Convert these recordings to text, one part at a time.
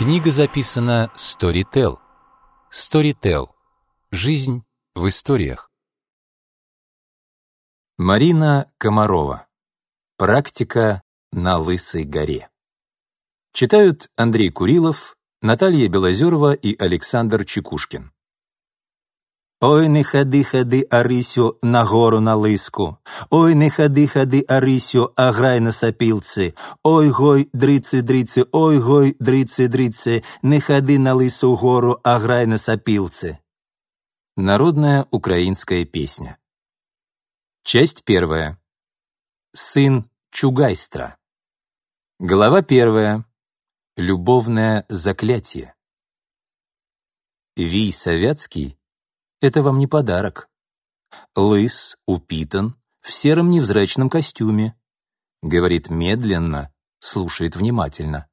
Книга записана Storytel. Storytel. Жизнь в историях. Марина Комарова. Практика на Лысой горе. Читают Андрей Курилов, Наталья Белозерова и Александр Чекушкин. Ой, не ходи, ходи, Арисю, на гору на лиску. Ой, не ходи, ходи, Арисю, а грай на сопілці. Ой, гой, дриці, дриці, ой, гой, дриці, дриці, не ходи на лису гору, а грай на сопілці. Народная украинская песня. Часть первая. Сын Чугайстра. Глава первая. Любовное заклятие. Вий Советский это вам не подарок. Лыс, упитан, в сером невзрачном костюме. Говорит медленно, слушает внимательно.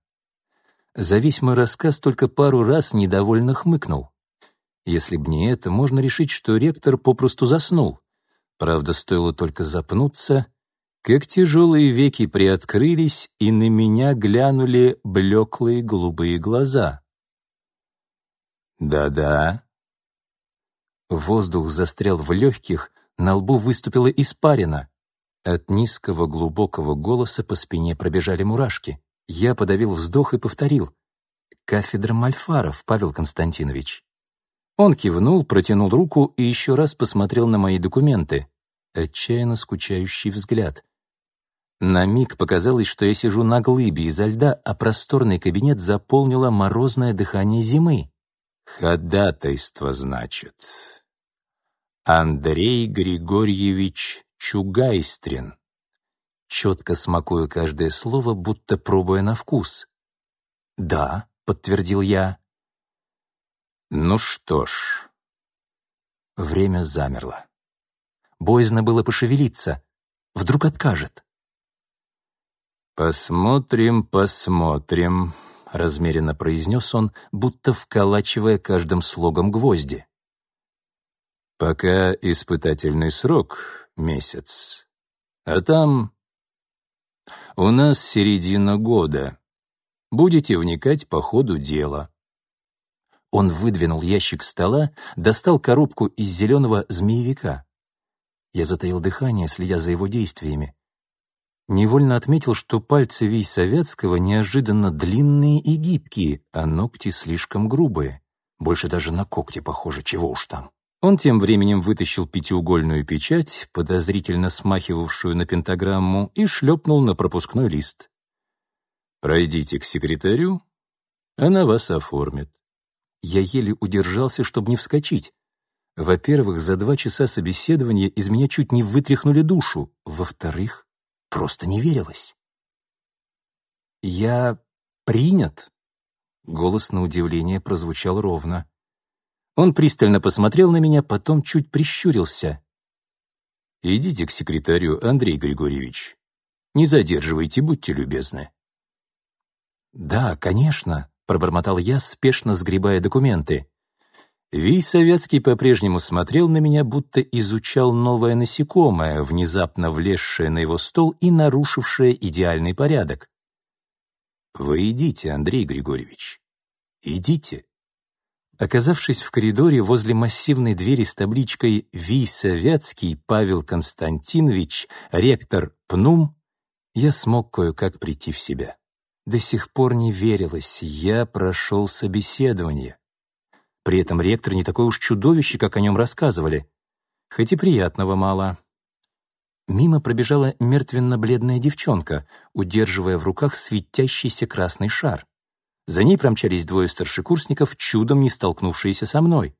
За весь мой рассказ только пару раз недовольно хмыкнул. Если б не это, можно решить, что ректор попросту заснул. Правда, стоило только запнуться, как тяжелые веки приоткрылись, и на меня глянули блеклые голубые глаза. «Да-да», Воздух застрял в легких, на лбу выступила испарина. От низкого глубокого голоса по спине пробежали мурашки. Я подавил вздох и повторил. «Кафедра Мальфаров, Павел Константинович». Он кивнул, протянул руку и еще раз посмотрел на мои документы. Отчаянно скучающий взгляд. На миг показалось, что я сижу на глыбе изо льда, а просторный кабинет заполнило морозное дыхание зимы. «Ходатайство, значит», Андрей Григорьевич Чугайстрин. Четко смакуя каждое слово, будто пробуя на вкус. «Да», — подтвердил я. «Ну что ж...» Время замерло. Боязно было пошевелиться. Вдруг откажет. «Посмотрим, посмотрим», — размеренно произнес он, будто вколачивая каждым слогом гвозди. Пока испытательный срок — месяц. А там... У нас середина года. Будете вникать по ходу дела. Он выдвинул ящик стола, достал коробку из зеленого змеевика. Я затаил дыхание, следя за его действиями. Невольно отметил, что пальцы Вий Советского неожиданно длинные и гибкие, а ногти слишком грубые. Больше даже на когти похоже, чего уж там. Он тем временем вытащил пятиугольную печать, подозрительно смахивавшую на пентаграмму, и шлепнул на пропускной лист. «Пройдите к секретарю, она вас оформит». Я еле удержался, чтобы не вскочить. Во-первых, за два часа собеседования из меня чуть не вытряхнули душу. Во-вторых, просто не верилось. «Я принят?» Голос на удивление прозвучал ровно. Он пристально посмотрел на меня, потом чуть прищурился. «Идите к секретарю, Андрей Григорьевич. Не задерживайте, будьте любезны». «Да, конечно», — пробормотал я, спешно сгребая документы. Вий Советский по-прежнему смотрел на меня, будто изучал новое насекомое, внезапно влезшее на его стол и нарушившее идеальный порядок. «Вы идите, Андрей Григорьевич, идите». Оказавшись в коридоре возле массивной двери с табличкой «Ви Советский Павел Константинович, ректор ПНУМ», я смог кое-как прийти в себя. До сих пор не верилось, я прошел собеседование. При этом ректор не такой уж чудовище, как о нем рассказывали. Хоть и приятного мало. Мимо пробежала мертвенно-бледная девчонка, удерживая в руках светящийся красный шар. За ней промчались двое старшекурсников, чудом не столкнувшиеся со мной.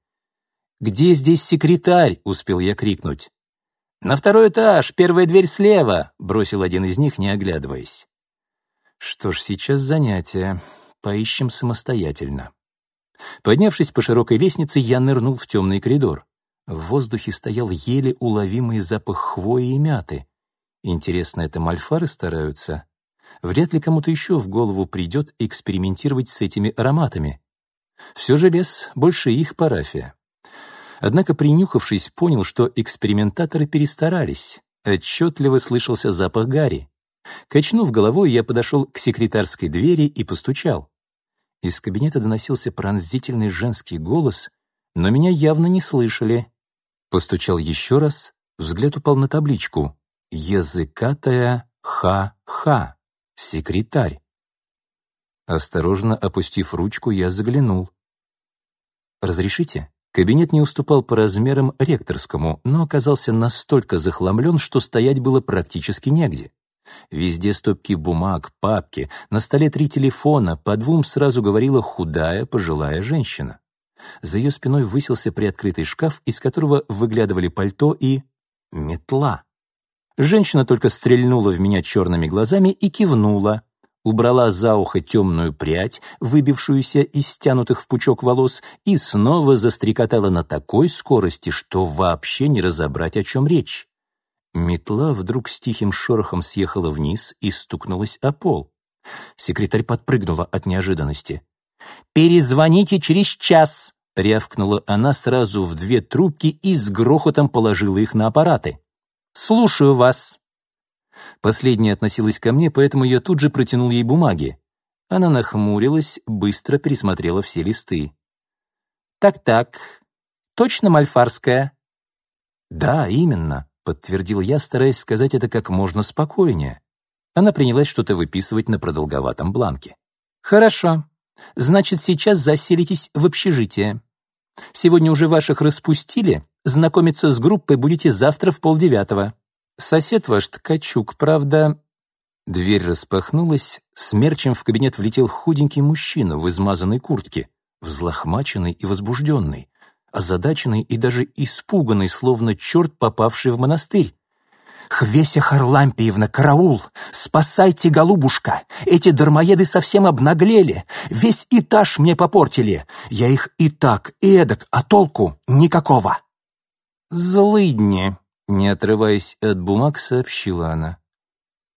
«Где здесь секретарь?» — успел я крикнуть. «На второй этаж, первая дверь слева!» — бросил один из них, не оглядываясь. Что ж, сейчас занятие. Поищем самостоятельно. Поднявшись по широкой лестнице, я нырнул в темный коридор. В воздухе стоял еле уловимый запах хвои и мяты. Интересно, это мальфары стараются? Вряд ли кому-то еще в голову придет экспериментировать с этими ароматами. Все же лес больше их парафия. Однако, принюхавшись, понял, что экспериментаторы перестарались. Отчетливо слышался запах гари. Качнув головой, я подошел к секретарской двери и постучал. Из кабинета доносился пронзительный женский голос, но меня явно не слышали. Постучал еще раз, взгляд упал на табличку «Языкатая ха-ха, секретарь». Осторожно опустив ручку, я заглянул. «Разрешите?» Кабинет не уступал по размерам ректорскому, но оказался настолько захламлен, что стоять было практически негде. Везде стопки бумаг, папки, на столе три телефона, по двум сразу говорила худая пожилая женщина. За ее спиной высился приоткрытый шкаф, из которого выглядывали пальто и... метла. Женщина только стрельнула в меня черными глазами и кивнула, убрала за ухо темную прядь, выбившуюся из стянутых в пучок волос, и снова застрекотала на такой скорости, что вообще не разобрать, о чем речь. Метла вдруг с тихим шорохом съехала вниз и стукнулась о пол. Секретарь подпрыгнула от неожиданности. «Перезвоните через час!» — рявкнула она сразу в две трубки и с грохотом положила их на аппараты. «Слушаю вас!» Последняя относилась ко мне, поэтому я тут же протянул ей бумаги. Она нахмурилась, быстро пересмотрела все листы. «Так-так, точно мальфарская?» «Да, именно», — подтвердил я, стараясь сказать это как можно спокойнее. Она принялась что-то выписывать на продолговатом бланке. «Хорошо. Значит, сейчас заселитесь в общежитие. Сегодня уже ваших распустили, знакомиться с группой будете завтра в полдевятого. Сосед ваш Ткачук, правда...» Дверь распахнулась, смерчем в кабинет влетел худенький мужчина в измазанной куртке, взлохмаченный и возбужденный, озадаченный и даже испуганный, словно черт, попавший в монастырь. «Хвеся Харлампиевна, караул! Спасайте, голубушка! Эти дармоеды совсем обнаглели! Весь этаж мне попортили! Я их и так, и эдак, а толку никакого!» «Злыдни!» Не отрываясь от бумаг, сообщила она.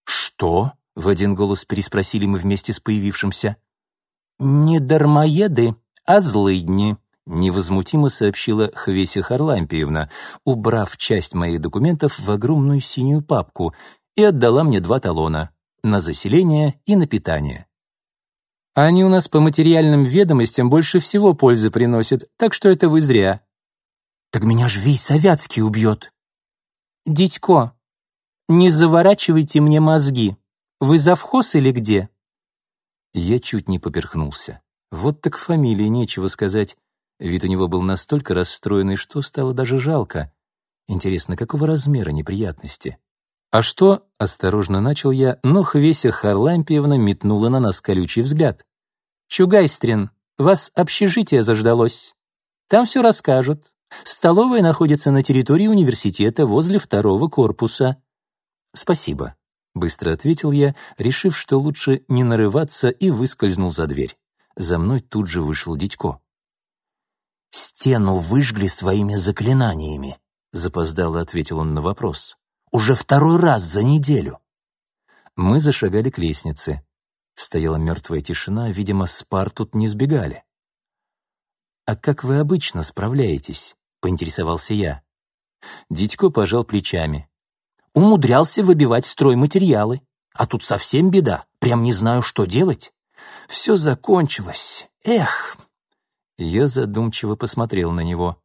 «Что?» — в один голос переспросили мы вместе с появившимся. «Не дармоеды, а злыдни», — невозмутимо сообщила Хвеся Харлампиевна, убрав часть моих документов в огромную синюю папку и отдала мне два талона — на заселение и на питание. «Они у нас по материальным ведомостям больше всего пользы приносят, так что это вы зря». «Так меня ж весь Советский убьет», «Дитько, не заворачивайте мне мозги. Вы завхоз или где?» Я чуть не поперхнулся. Вот так фамилии, нечего сказать. Вид у него был настолько расстроенный, что стало даже жалко. Интересно, какого размера неприятности? «А что?» — осторожно начал я, но Хвеся Харлампиевна метнула на нас колючий взгляд. «Чугайстрин, вас общежитие заждалось. Там все расскажут. Столовая находится на территории университета возле второго корпуса». «Спасибо», — быстро ответил я, решив, что лучше не нарываться, и выскользнул за дверь. За мной тут же вышел Дядько. «Стену выжгли своими заклинаниями», — запоздало ответил он на вопрос. «Уже второй раз за неделю». Мы зашагали к лестнице. Стояла мертвая тишина, видимо, с пар тут не сбегали. «А как вы обычно справляетесь?» — поинтересовался я. Дитько пожал плечами. «Умудрялся выбивать стройматериалы. А тут совсем беда, прям не знаю, что делать. Все закончилось. Эх!» Я задумчиво посмотрел на него.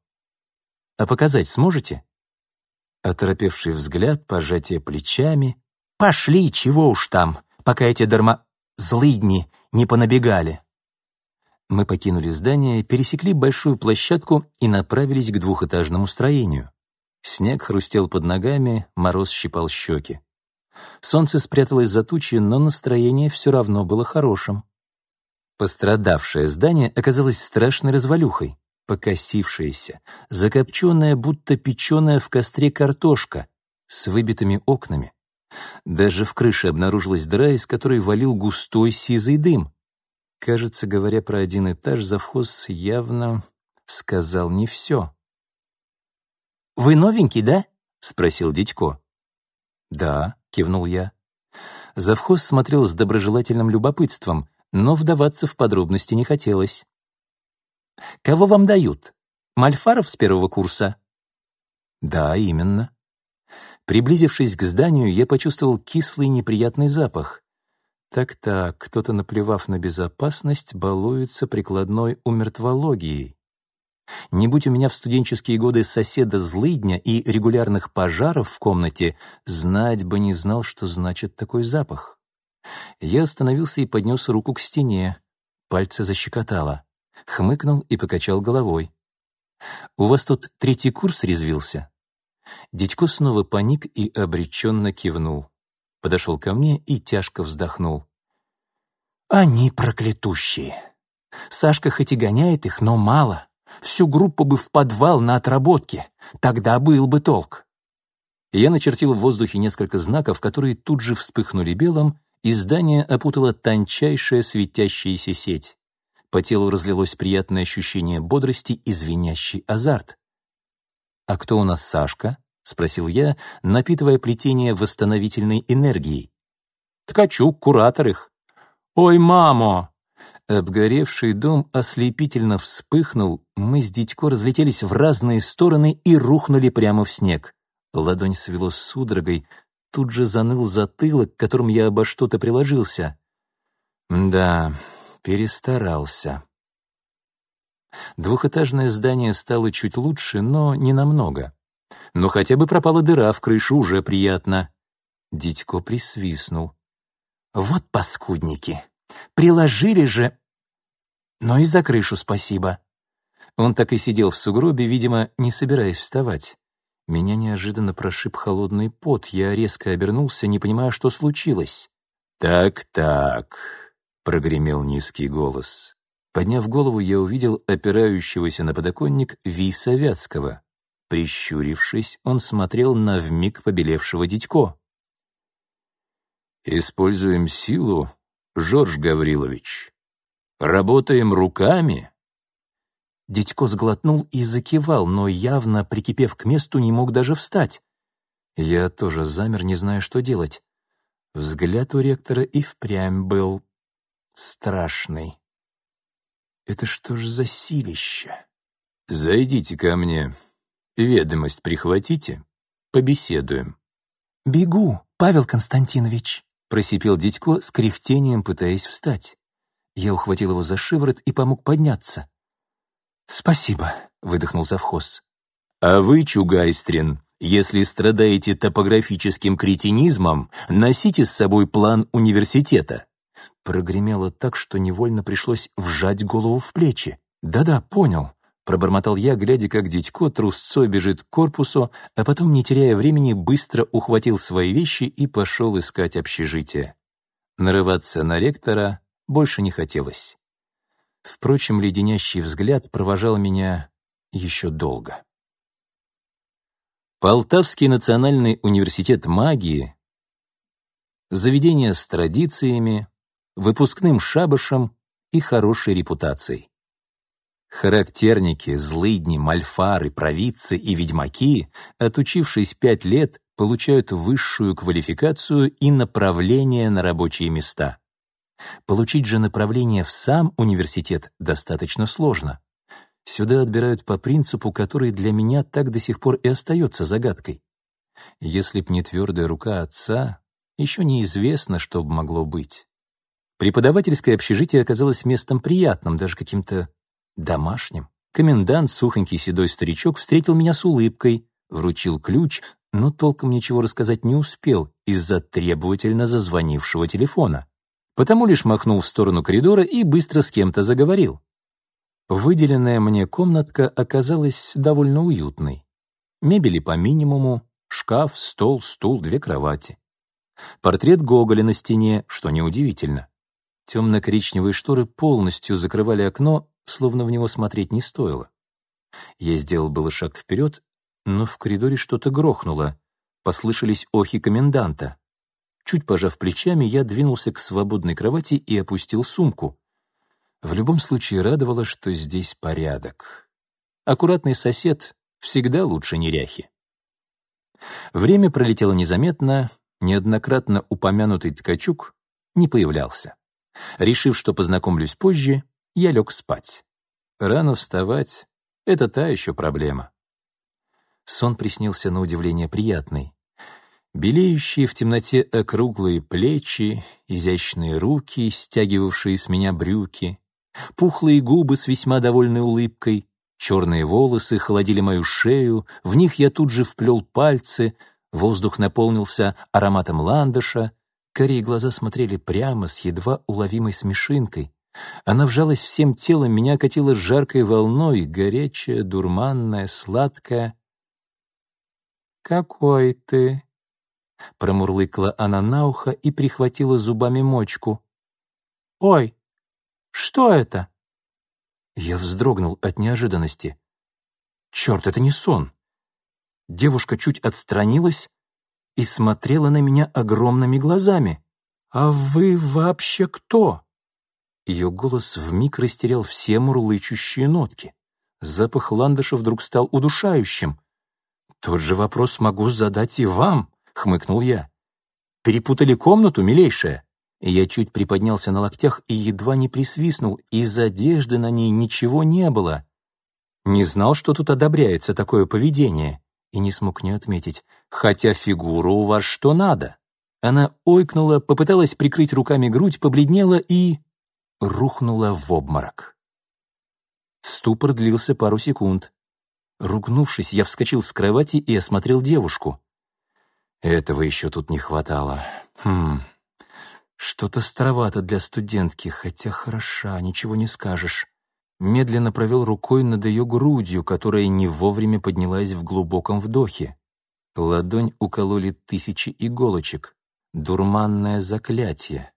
«А показать сможете?» Оторопевший взгляд, пожатие плечами. «Пошли, чего уж там, пока эти дарма... злыдни не понабегали». Мы покинули здание, пересекли большую площадку и направились к двухэтажному строению. Снег хрустел под ногами, мороз щипал щеки. Солнце спряталось за тучи, но настроение все равно было хорошим. Пострадавшее здание оказалось страшной развалюхой, покосившееся, закопченная, будто печеная в костре картошка, с выбитыми окнами. Даже в крыше обнаружилась дыра, из которой валил густой сизый дым. Кажется, говоря про один этаж, завхоз явно сказал не все. «Вы новенький, да?» — спросил Дядько. «Да», — кивнул я. Завхоз смотрел с доброжелательным любопытством, но вдаваться в подробности не хотелось. «Кого вам дают? Мальфаров с первого курса?» «Да, именно». Приблизившись к зданию, я почувствовал кислый неприятный запах. Так-так, кто-то, наплевав на безопасность, балуется прикладной умертвологией. Не будь у меня в студенческие годы соседа злыдня и регулярных пожаров в комнате, знать бы не знал, что значит такой запах. Я остановился и поднес руку к стене. Пальцы защекотало. Хмыкнул и покачал головой. «У вас тут третий курс резвился?» Дядько снова паник и обреченно кивнул. Подошел ко мне и тяжко вздохнул. «Они проклятущие. Сашка хоть и гоняет их, но мало. Всю группу бы в подвал на отработке. Тогда был бы толк». Я начертил в воздухе несколько знаков, которые тут же вспыхнули белым, и здание опутала тончайшая светящаяся сеть. По телу разлилось приятное ощущение бодрости и звенящий азарт. «А кто у нас Сашка?» — спросил я, напитывая плетение восстановительной энергией. «Ткачук, куратор их». «Ой, мамо!» Обгоревший дом ослепительно вспыхнул, мы с Дитько разлетелись в разные стороны и рухнули прямо в снег. Ладонь свело судорогой, тут же заныл затылок, которым я обо что-то приложился. Да, перестарался. Двухэтажное здание стало чуть лучше, но не намного. Но хотя бы пропала дыра в крышу, уже приятно. Дитько присвистнул. «Вот паскудники! Приложили же...» «Но и за крышу спасибо». Он так и сидел в сугробе, видимо, не собираясь вставать. Меня неожиданно прошиб холодный пот, я резко обернулся, не понимая, что случилось. «Так-так», — прогремел низкий голос. Подняв голову, я увидел опирающегося на подоконник Виса Вятского. Прищурившись, он смотрел на вмиг побелевшего дитько. «Используем силу, Жорж Гаврилович. Работаем руками, Дядько сглотнул и закивал, но явно, прикипев к месту, не мог даже встать. Я тоже замер, не зная, что делать. Взгляд у ректора и впрямь был страшный. Это что ж за силище? «Зайдите ко мне. Ведомость прихватите. Побеседуем». «Бегу, Павел Константинович», — просипел дядько с кряхтением, пытаясь встать. Я ухватил его за шиворот и помог подняться. «Спасибо», — выдохнул завхоз. «А вы, Чугайстрин, если страдаете топографическим кретинизмом, носите с собой план университета». Прогремело так, что невольно пришлось вжать голову в плечи. «Да-да, понял», — пробормотал я, глядя, как дядько трусцой бежит к корпусу, а потом, не теряя времени, быстро ухватил свои вещи и пошел искать общежитие. Нарываться на ректора больше не хотелось. Впрочем, леденящий взгляд провожал меня еще долго. Полтавский национальный университет магии — заведение с традициями, выпускным шабашем и хорошей репутацией. Характерники, злыдни, мальфары, провидцы и ведьмаки, отучившись пять лет, получают высшую квалификацию и направление на рабочие места. Получить же направление в сам университет достаточно сложно. Сюда отбирают по принципу, который для меня так до сих пор и остается загадкой. Если б не твердая рука отца, еще неизвестно, что бы могло быть. Преподавательское общежитие оказалось местом приятным, даже каким-то домашним. Комендант, сухонький седой старичок, встретил меня с улыбкой, вручил ключ, но толком ничего рассказать не успел из-за требовательно зазвонившего телефона потому лишь махнул в сторону коридора и быстро с кем-то заговорил. Выделенная мне комнатка оказалась довольно уютной. Мебели по минимуму, шкаф, стол, стул, две кровати. Портрет Гоголя на стене, что неудивительно. Темно-коричневые шторы полностью закрывали окно, словно в него смотреть не стоило. Я сделал было шаг вперед, но в коридоре что-то грохнуло. Послышались охи коменданта. Чуть пожав плечами, я двинулся к свободной кровати и опустил сумку. В любом случае радовало, что здесь порядок. Аккуратный сосед всегда лучше неряхи. Время пролетело незаметно, неоднократно упомянутый ткачук не появлялся. Решив, что познакомлюсь позже, я лег спать. Рано вставать — это та еще проблема. Сон приснился на удивление приятный. Белеющие в темноте округлые плечи, изящные руки, стягивавшие с меня брюки, пухлые губы с весьма довольной улыбкой, черные волосы холодили мою шею, в них я тут же вплел пальцы, воздух наполнился ароматом ландыша, карие глаза смотрели прямо с едва уловимой смешинкой. Она вжалась всем телом, меня окатила жаркой волной, горячая, дурманная, сладкая. «Какой ты!» Промурлыкала она на ухо и прихватила зубами мочку. «Ой, что это?» Я вздрогнул от неожиданности. «Черт, это не сон!» Девушка чуть отстранилась и смотрела на меня огромными глазами. «А вы вообще кто?» Ее голос вмиг растерял все мурлычущие нотки. Запах ландыша вдруг стал удушающим. «Тот же вопрос могу задать и вам», — хмыкнул я. «Перепутали комнату, милейшая?» Я чуть приподнялся на локтях и едва не присвистнул, из одежды на ней ничего не было. Не знал, что тут одобряется такое поведение, и не смог не отметить, хотя фигура у вас что надо. Она ойкнула, попыталась прикрыть руками грудь, побледнела и... рухнула в обморок. Ступор длился пару секунд. Ругнувшись, я вскочил с кровати и осмотрел девушку. Этого еще тут не хватало. Хм, что-то старовато для студентки, хотя хороша, ничего не скажешь. Медленно провел рукой над ее грудью, которая не вовремя поднялась в глубоком вдохе. Ладонь укололи тысячи иголочек. Дурманное заклятие.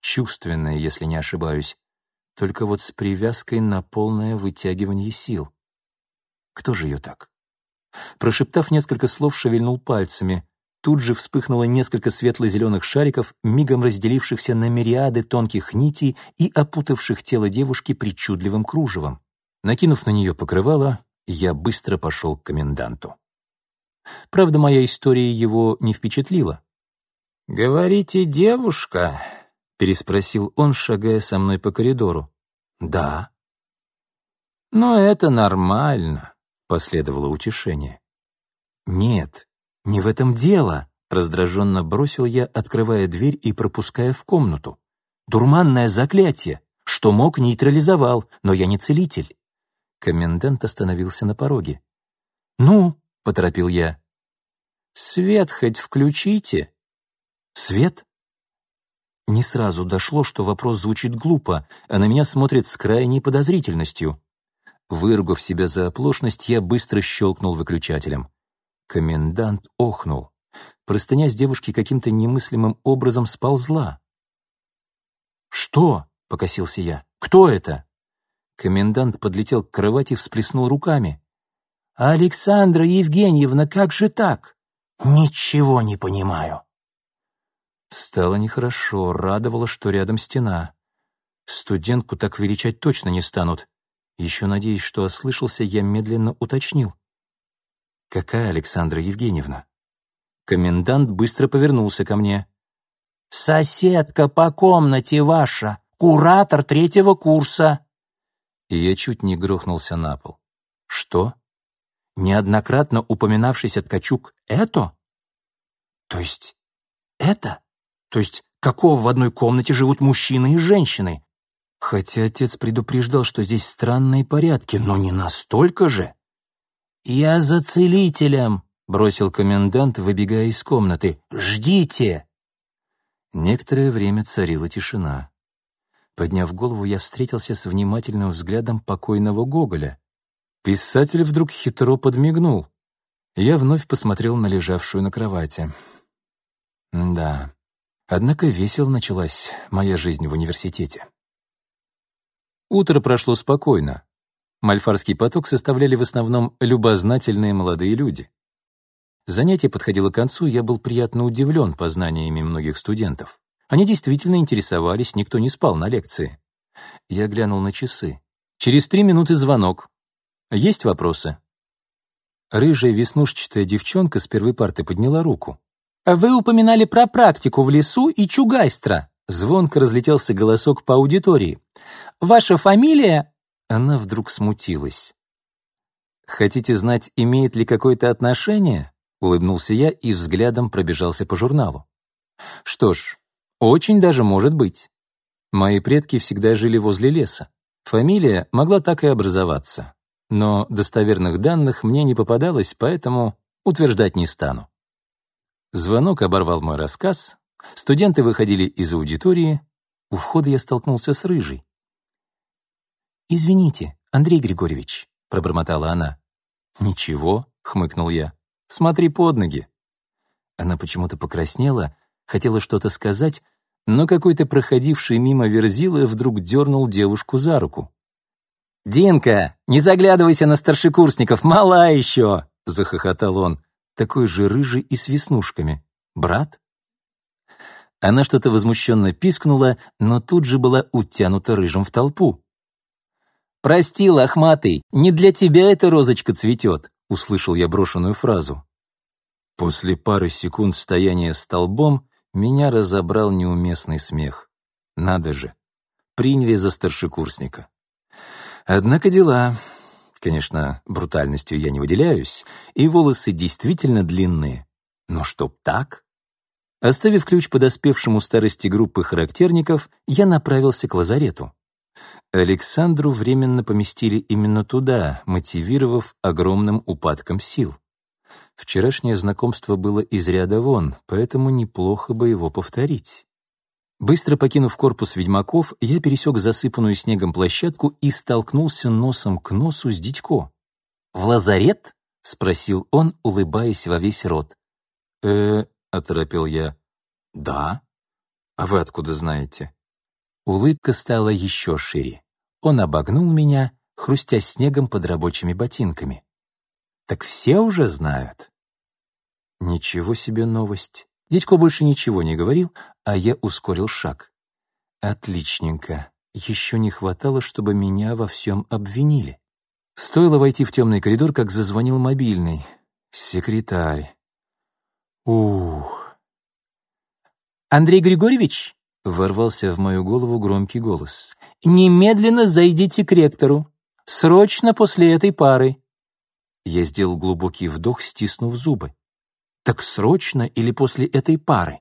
Чувственное, если не ошибаюсь. Только вот с привязкой на полное вытягивание сил. Кто же ее так? Прошептав несколько слов, шевельнул пальцами. Тут же вспыхнуло несколько светло-зеленых шариков, мигом разделившихся на мириады тонких нитей и опутавших тело девушки причудливым кружевом. Накинув на нее покрывало, я быстро пошел к коменданту. Правда, моя история его не впечатлила. «Говорите, девушка?» — переспросил он, шагая со мной по коридору. «Да». «Но это нормально», — последовало утешение. «Нет, «Не в этом дело», — раздраженно бросил я, открывая дверь и пропуская в комнату. «Дурманное заклятие! Что мог, нейтрализовал, но я не целитель». Комендант остановился на пороге. «Ну?» — поторопил я. «Свет хоть включите». «Свет?» Не сразу дошло, что вопрос звучит глупо, а на меня смотрит с крайней подозрительностью. Выругав себя за оплошность, я быстро щелкнул выключателем. Комендант охнул. Простыня с девушки каким-то немыслимым образом сползла. «Что?» — покосился я. «Кто это?» Комендант подлетел к кровати и всплеснул руками. «Александра Евгеньевна, как же так?» «Ничего не понимаю». Стало нехорошо, радовало, что рядом стена. Студентку так величать точно не станут. Еще надеясь, что ослышался, я медленно уточнил. «Какая Александра Евгеньевна?» Комендант быстро повернулся ко мне. «Соседка по комнате ваша, куратор третьего курса». И я чуть не грохнулся на пол. «Что? Неоднократно упоминавшийся Ткачук — это? То есть это? То есть какого в одной комнате живут мужчины и женщины? Хотя отец предупреждал, что здесь странные порядки, но не настолько же. «Я за целителем», — бросил комендант, выбегая из комнаты. «Ждите!» Некоторое время царила тишина. Подняв голову, я встретился с внимательным взглядом покойного Гоголя. Писатель вдруг хитро подмигнул. Я вновь посмотрел на лежавшую на кровати. Да, однако весело началась моя жизнь в университете. Утро прошло спокойно. Мальфарский поток составляли в основном любознательные молодые люди. Занятие подходило к концу, я был приятно удивлен познаниями многих студентов. Они действительно интересовались, никто не спал на лекции. Я глянул на часы. Через три минуты звонок. Есть вопросы? Рыжая веснушчатая девчонка с первой парты подняла руку. «Вы упоминали про практику в лесу и чугайстра», Звонко разлетелся голосок по аудитории. «Ваша фамилия она вдруг смутилась. «Хотите знать, имеет ли какое-то отношение?» Улыбнулся я и взглядом пробежался по журналу. Что ж, очень даже может быть. Мои предки всегда жили возле леса. Фамилия могла так и образоваться. Но достоверных данных мне не попадалось, поэтому утверждать не стану. Звонок оборвал мой рассказ, студенты выходили из аудитории, у входа я столкнулся с Рыжей. «Извините, Андрей Григорьевич», — пробормотала она. «Ничего», — хмыкнул я, — «смотри под ноги». Она почему-то покраснела, хотела что-то сказать, но какой-то проходивший мимо верзила вдруг дернул девушку за руку. «Динка, не заглядывайся на старшекурсников, мала еще!» — захохотал он, такой же рыжий и с веснушками. «Брат?» Она что-то возмущенно пискнула, но тут же была утянута рыжим в толпу. «Прости, лохматый, не для тебя эта розочка цветет», — услышал я брошенную фразу. После пары секунд стояния столбом меня разобрал неуместный смех. Надо же, приняли за старшекурсника. Однако дела... Конечно, брутальностью я не выделяюсь, и волосы действительно длинные. Но чтоб так? Оставив ключ подоспевшему старости группы характерников, я направился к лазарету. Александру временно поместили именно туда, мотивировав огромным упадком сил. Вчерашнее знакомство было из ряда вон, поэтому неплохо бы его повторить. Быстро покинув корпус ведьмаков, я пересек засыпанную снегом площадку и столкнулся носом к носу с Дитько. «В лазарет?» — спросил он, улыбаясь во весь рот. «Э-э», оторопел я. «Да? А вы откуда знаете?» Улыбка стала еще шире. Он обогнул меня, хрустя снегом под рабочими ботинками. «Так все уже знают?» Ничего себе новость. Дядько больше ничего не говорил, а я ускорил шаг. Отличненько. Еще не хватало, чтобы меня во всем обвинили. Стоило войти в темный коридор, как зазвонил мобильный. Секретарь. Ух. «Андрей Григорьевич?» — ворвался в мою голову громкий голос. «Немедленно зайдите к ректору. Срочно после этой пары». Я сделал глубокий вдох, стиснув зубы. Так срочно или после этой пары?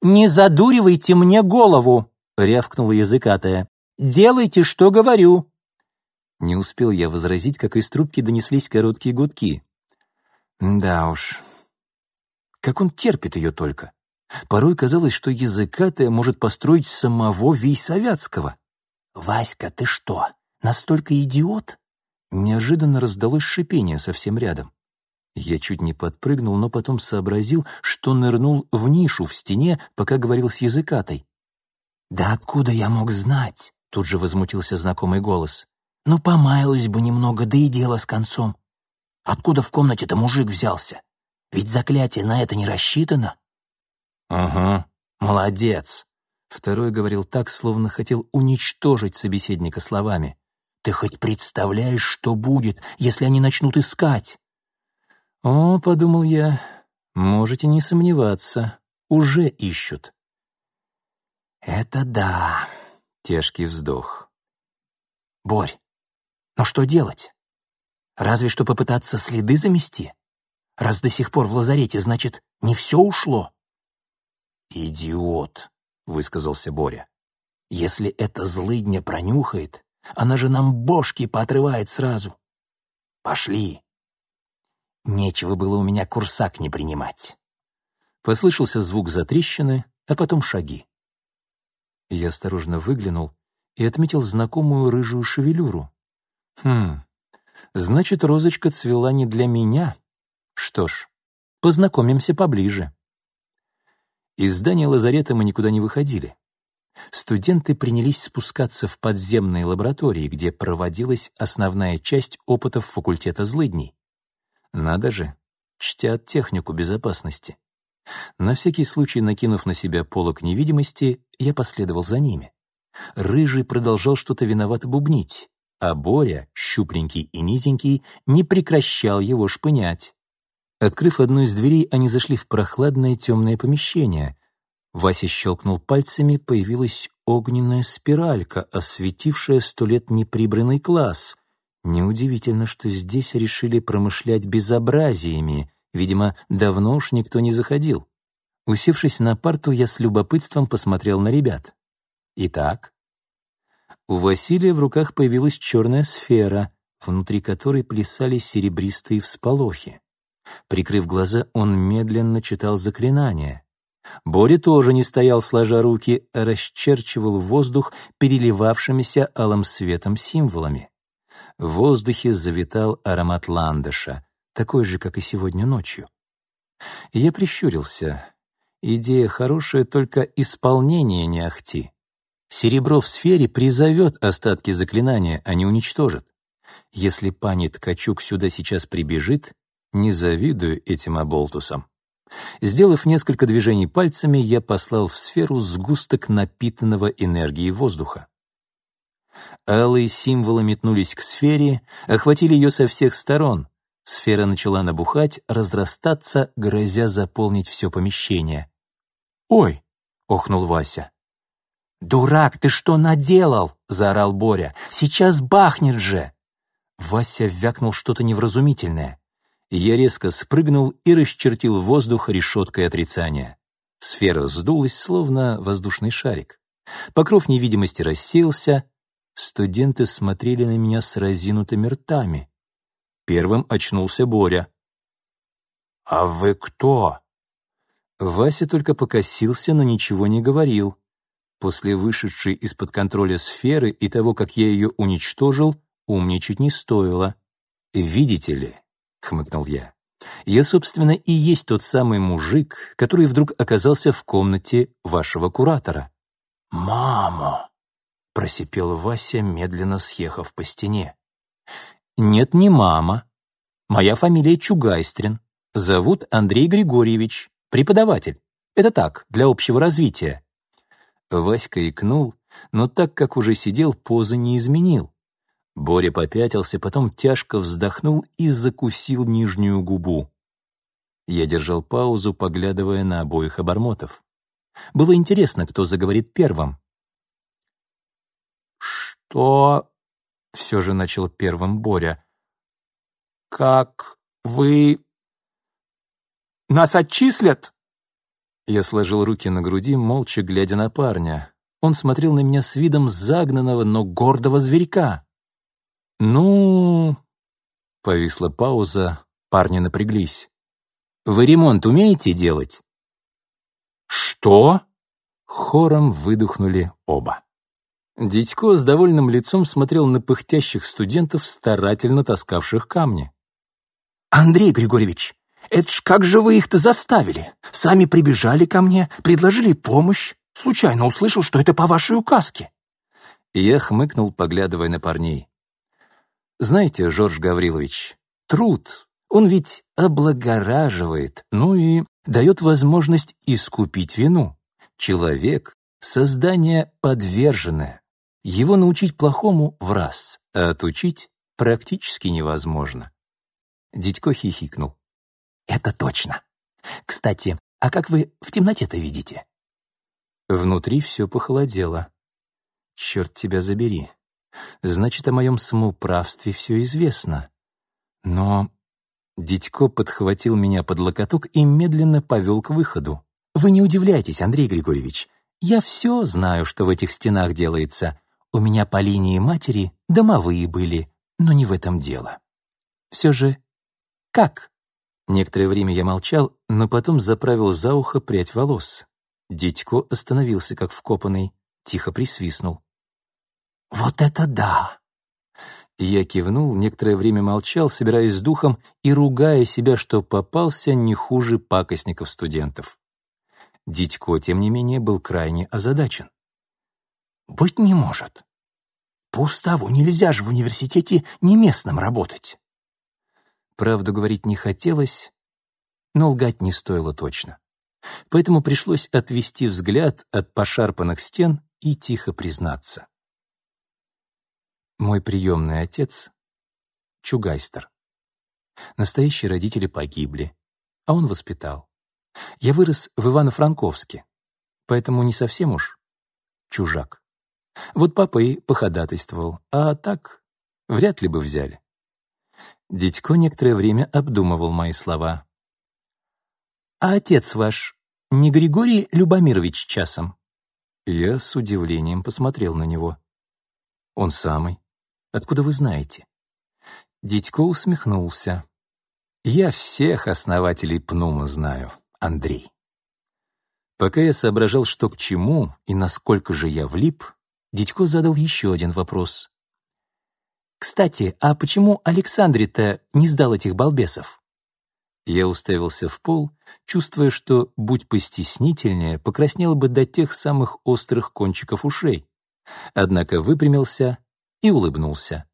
«Не задуривайте мне голову!» — рявкнула языкатая. «Делайте, что говорю!» Не успел я возразить, как из трубки донеслись короткие гудки. Да уж, как он терпит ее только. Порой казалось, что языкатая может построить самого Вейсовятского. «Васька, ты что, настолько идиот?» Неожиданно раздалось шипение совсем рядом. Я чуть не подпрыгнул, но потом сообразил, что нырнул в нишу в стене, пока говорил с языкатой. «Да откуда я мог знать?» — тут же возмутился знакомый голос. «Ну, помаялась бы немного, да и дело с концом. Откуда в комнате-то мужик взялся? Ведь заклятие на это не рассчитано». «Ага, молодец!» Второй говорил так, словно хотел уничтожить собеседника словами. «Ты хоть представляешь, что будет, если они начнут искать?» «О, — подумал я, — можете не сомневаться, уже ищут». «Это да», — тяжкий вздох. «Борь, ну что делать? Разве что попытаться следы замести? Раз до сих пор в лазарете, значит, не все ушло?» «Идиот», — высказался Боря. «Если эта злыдня пронюхает, она же нам бошки поотрывает сразу. Пошли, Нечего было у меня курсак не принимать. Послышался звук затрещины, а потом шаги. Я осторожно выглянул и отметил знакомую рыжую шевелюру. Хм, значит, розочка цвела не для меня. Что ж, познакомимся поближе. Из здания лазарета мы никуда не выходили. Студенты принялись спускаться в подземные лаборатории, где проводилась основная часть опытов факультета злыдней. Надо же, чтят технику безопасности. На всякий случай, накинув на себя полок невидимости, я последовал за ними. Рыжий продолжал что-то виновато бубнить, а Боря, щупленький и низенький, не прекращал его шпынять. Открыв одну из дверей, они зашли в прохладное темное помещение. Вася щелкнул пальцами, появилась огненная спиралька, осветившая сто лет неприбранный класс — Неудивительно, что здесь решили промышлять безобразиями, Видимо, давно уж никто не заходил. Усевшись на парту, я с любопытством посмотрел на ребят. Итак, у Василия в руках появилась черная сфера, внутри которой плясали серебристые всполохи. Прикрыв глаза, он медленно читал заклинание. Боря тоже не стоял сложа руки, а расчерчивал воздух переливавшимися алым светом символами. В воздухе завитал аромат ландыша, такой же, как и сегодня ночью. Я прищурился. Идея хорошая, только исполнение не ахти. Серебро в сфере призовет остатки заклинания, а не уничтожит. Если пани Ткачук сюда сейчас прибежит, не завидую этим оболтусам. Сделав несколько движений пальцами, я послал в сферу сгусток напитанного энергией воздуха. Алые символы метнулись к сфере, охватили ее со всех сторон. Сфера начала набухать, разрастаться, грозя заполнить все помещение. «Ой!» — охнул Вася. «Дурак, ты что наделал?» — заорал Боря. «Сейчас бахнет же!» Вася вякнул что-то невразумительное. Я резко спрыгнул и расчертил воздух решеткой отрицания. Сфера сдулась, словно воздушный шарик. Покров невидимости рассеялся. Студенты смотрели на меня с разинутыми ртами. Первым очнулся Боря. «А вы кто?» Вася только покосился, но ничего не говорил. После вышедшей из-под контроля сферы и того, как я ее уничтожил, умничать не стоило. «Видите ли», — хмыкнул я, — «я, собственно, и есть тот самый мужик, который вдруг оказался в комнате вашего куратора». «Мама!» — просипел Вася, медленно съехав по стене. «Нет, не мама. Моя фамилия Чугайстрин. Зовут Андрей Григорьевич, преподаватель. Это так, для общего развития». Васька икнул, но так как уже сидел, позы не изменил. Боря попятился, потом тяжко вздохнул и закусил нижнюю губу. Я держал паузу, поглядывая на обоих обормотов. Было интересно, кто заговорит первым. «Что все же начал первым Боря. «Как вы... нас отчислят?» Я сложил руки на груди, молча глядя на парня. Он смотрел на меня с видом загнанного, но гордого зверька. «Ну...» — повисла пауза, парни напряглись. «Вы ремонт умеете делать?» «Что?» — хором выдохнули оба. Дядько с довольным лицом смотрел на пыхтящих студентов, старательно таскавших камни. «Андрей Григорьевич, это ж как же вы их-то заставили? Сами прибежали ко мне, предложили помощь. Случайно услышал, что это по вашей указке». Я хмыкнул, поглядывая на парней. «Знаете, Жорж Гаврилович, труд, он ведь облагораживает, ну и дает возможность искупить вину. Человек — создание подверженное, его научить плохому в раз, а отучить практически невозможно. Дядько хихикнул. «Это точно. Кстати, а как вы в темноте-то видите?» Внутри все похолодело. «Черт тебя забери. Значит, о моем самоуправстве все известно. Но...» Дядько подхватил меня под локоток и медленно повел к выходу. «Вы не удивляйтесь, Андрей Григорьевич. Я все знаю, что в этих стенах делается. У меня по линии матери домовые были, но не в этом дело. Все же, как? Некоторое время я молчал, но потом заправил за ухо прядь волос. Дитько остановился, как вкопанный, тихо присвистнул. «Вот это да!» Я кивнул, некоторое время молчал, собираясь с духом и ругая себя, что попался не хуже пакостников-студентов. Дитько, тем не менее, был крайне озадачен. Быть не может. По уставу нельзя же в университете не местным работать. Правду говорить не хотелось, но лгать не стоило точно. Поэтому пришлось отвести взгляд от пошарпанных стен и тихо признаться. Мой приемный отец — Чугайстер. Настоящие родители погибли, а он воспитал. Я вырос в Ивано-Франковске, поэтому не совсем уж чужак. Вот папа и походатайствовал, а так вряд ли бы взяли. Дядько некоторое время обдумывал мои слова. «А отец ваш не Григорий Любомирович часом?» Я с удивлением посмотрел на него. «Он самый. Откуда вы знаете?» Дядько усмехнулся. «Я всех основателей Пнума знаю, Андрей». Пока я соображал, что к чему и насколько же я влип, Дядько задал еще один вопрос. «Кстати, а почему Александре-то не сдал этих балбесов?» Я уставился в пол, чувствуя, что, будь постеснительнее, покраснел бы до тех самых острых кончиков ушей. Однако выпрямился и улыбнулся.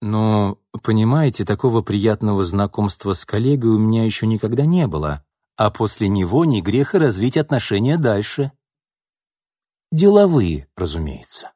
Но, понимаете, такого приятного знакомства с коллегой у меня еще никогда не было а после него не грех и развить отношения дальше. Деловые, разумеется.